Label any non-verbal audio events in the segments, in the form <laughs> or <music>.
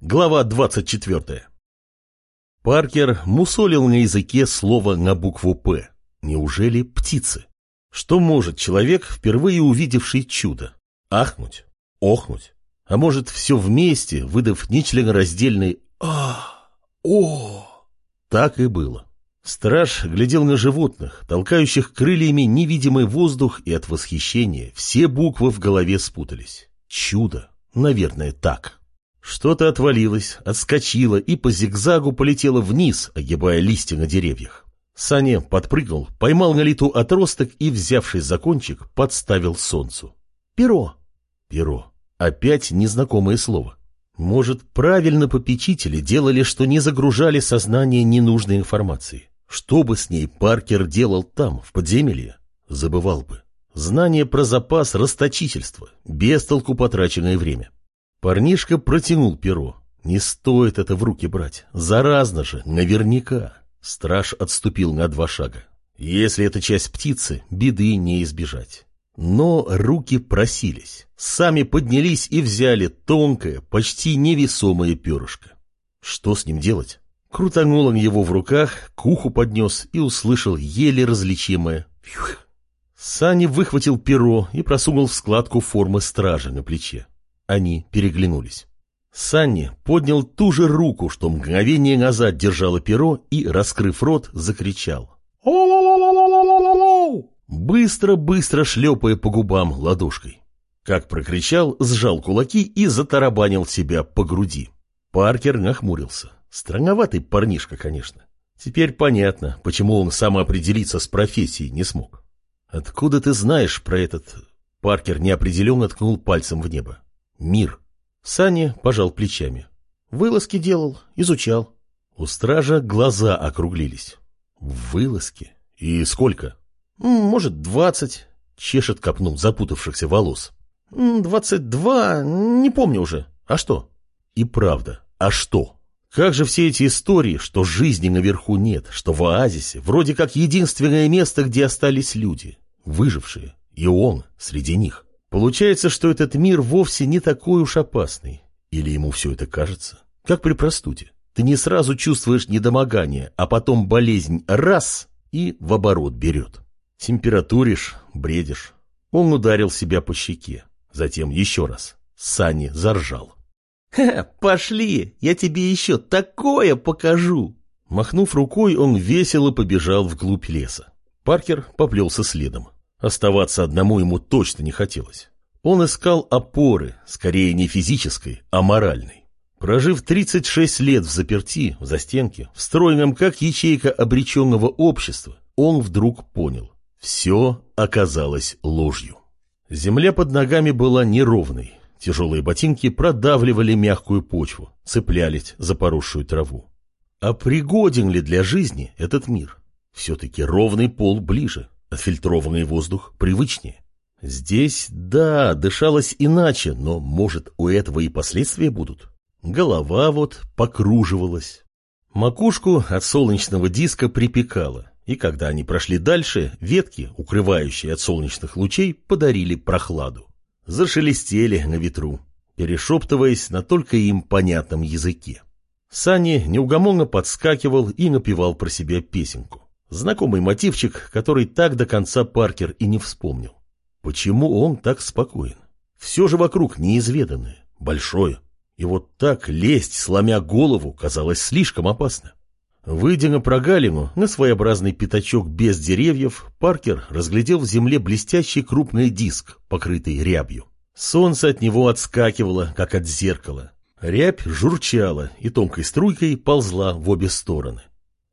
Глава 24. Паркер мусолил на языке слово на букву «П». Неужели птицы? Что может человек, впервые увидевший чудо? Ахнуть? Охнуть? А может, все вместе, выдав нечленораздельный а о Так и было. Страж глядел на животных, толкающих крыльями невидимый воздух, и от восхищения все буквы в голове спутались. Чудо. Наверное, так. Что-то отвалилось, отскочило и по зигзагу полетело вниз, огибая листья на деревьях. Саня подпрыгнул, поймал на лету отросток и, взявшись за кончик, подставил солнцу. Перо. Перо. Опять незнакомое слово. Может, правильно попечители делали, что не загружали сознание ненужной информацией. Что бы с ней Паркер делал там, в подземелье? Забывал бы. Знание про запас расточительства, без толку потраченное время. Парнишка протянул перо. Не стоит это в руки брать. Заразно же, наверняка. Страж отступил на два шага. Если это часть птицы, беды не избежать. Но руки просились. Сами поднялись и взяли тонкое, почти невесомое перышко. Что с ним делать? Крутанул он его в руках, к уху поднес и услышал еле различимое «фью». Сани выхватил перо и просунул в складку формы стража на плече. Они переглянулись. Санни поднял ту же руку, что мгновение назад держало перо, и, раскрыв рот, закричал. Быстро-быстро шлепая по губам ладошкой. Как прокричал, сжал кулаки и затарабанил себя по груди. Паркер нахмурился. Странноватый парнишка, конечно. Теперь понятно, почему он самоопределиться с профессией не смог. Откуда ты знаешь про этот... Паркер неопределенно ткнул пальцем в небо. Мир. Саня пожал плечами. Вылазки делал, изучал. У стража глаза округлились. Вылазки? И сколько? Может, двадцать. Чешет копнул запутавшихся волос. Двадцать два, не помню уже. А что? И правда, а что? Как же все эти истории, что жизни наверху нет, что в оазисе вроде как единственное место, где остались люди, выжившие, и он среди них. Получается, что этот мир вовсе не такой уж опасный. Или ему все это кажется? Как при простуде. Ты не сразу чувствуешь недомогание, а потом болезнь раз и в оборот берет. Температуришь, бредишь. Он ударил себя по щеке. Затем еще раз. Сани заржал. <laughs> «Ха, пошли, я тебе еще такое покажу!» Махнув рукой, он весело побежал вглубь леса. Паркер поплелся следом. Оставаться одному ему точно не хотелось. Он искал опоры, скорее не физической, а моральной. Прожив 36 лет в заперти, в застенке, встроенном как ячейка обреченного общества, он вдруг понял – все оказалось ложью. Земля под ногами была неровной, тяжелые ботинки продавливали мягкую почву, цеплялись за поросшую траву. А пригоден ли для жизни этот мир? Все-таки ровный пол ближе, Отфильтрованный воздух привычнее. Здесь, да, дышалось иначе, но, может, у этого и последствия будут. Голова вот покруживалась. Макушку от солнечного диска припекала, и когда они прошли дальше, ветки, укрывающие от солнечных лучей, подарили прохладу. Зашелестели на ветру, перешептываясь на только им понятном языке. Сани неугомонно подскакивал и напевал про себя песенку. Знакомый мотивчик, который так до конца Паркер и не вспомнил. Почему он так спокоен? Все же вокруг неизведанное, большое. И вот так лезть, сломя голову, казалось слишком опасно. Выйдя на прогалину, на своеобразный пятачок без деревьев, Паркер разглядел в земле блестящий крупный диск, покрытый рябью. Солнце от него отскакивало, как от зеркала. Рябь журчала и тонкой струйкой ползла в обе стороны.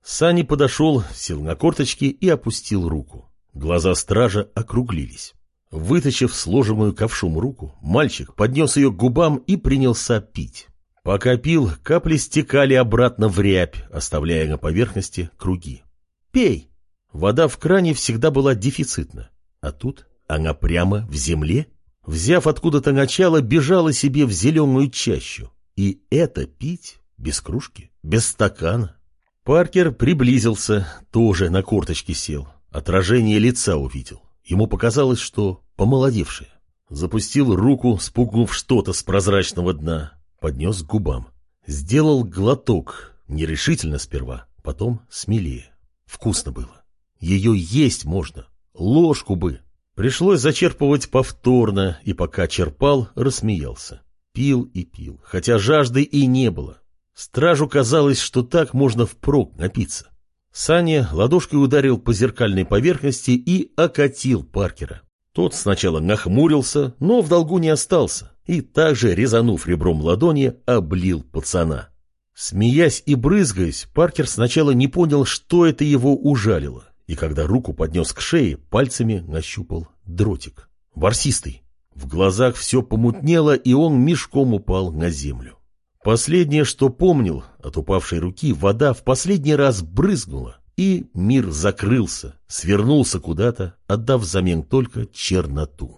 Сани подошел, сел на корточки и опустил руку. Глаза стража округлились. Вытащив сложенную ковшом руку, мальчик поднес ее к губам и принялся пить. Пока пил, капли стекали обратно в рябь, оставляя на поверхности круги. «Пей!» Вода в кране всегда была дефицитна, а тут она прямо в земле. Взяв откуда-то начало, бежала себе в зеленую чащу. И это пить без кружки, без стакана. Паркер приблизился, тоже на корточки сел. Отражение лица увидел. Ему показалось, что помолодевшее. Запустил руку, спугнув что-то с прозрачного дна. Поднес к губам. Сделал глоток, нерешительно сперва, потом смелее. Вкусно было. Ее есть можно. Ложку бы. Пришлось зачерпывать повторно, и пока черпал, рассмеялся. Пил и пил, хотя жажды и не было. Стражу казалось, что так можно впрок напиться. Саня ладошкой ударил по зеркальной поверхности и окатил Паркера. Тот сначала нахмурился, но в долгу не остался, и также, резанув ребром ладони, облил пацана. Смеясь и брызгаясь, Паркер сначала не понял, что это его ужалило, и когда руку поднес к шее, пальцами нащупал дротик. Ворсистый. В глазах все помутнело, и он мешком упал на землю. Последнее, что помнил, от упавшей руки вода в последний раз брызнула, и мир закрылся, свернулся куда-то, отдав взамен только черноту.